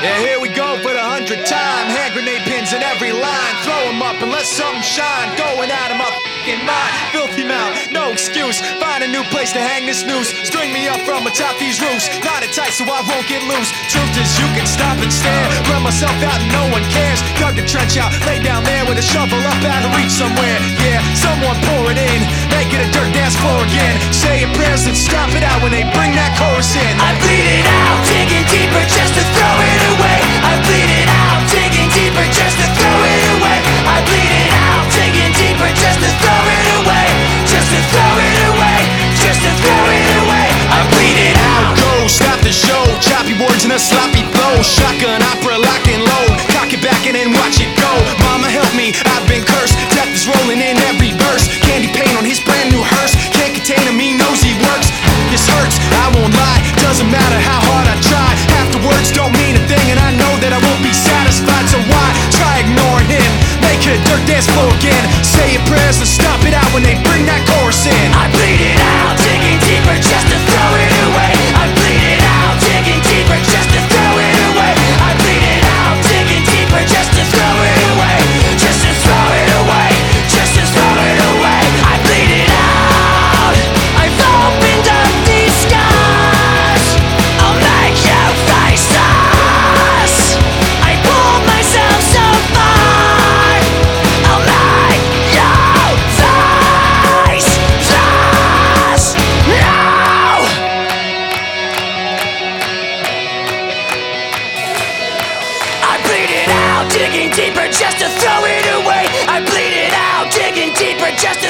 Yeah, here we go for the hundredth time. Hand grenade pins in every line. Throw them up and let something shine. Going out of my fucking mind. Filthy mouth, no excuse. Find a new place to hang this noose. String me up from atop these roofs. Not it tight so I won't get loose. Truth is, you can stop and stare. Run myself out and no one cares. Dug a trench out, lay down there with a shovel up out of reach somewhere. Yeah, someone pour it in. Make it a dirt dance floor again. Say your prayers and stop it out when they bring that chorus in. Dirt dance floor again. Say your prayers and stop it out when they bring that deeper just to throw it away. I bleed it out, digging deeper just to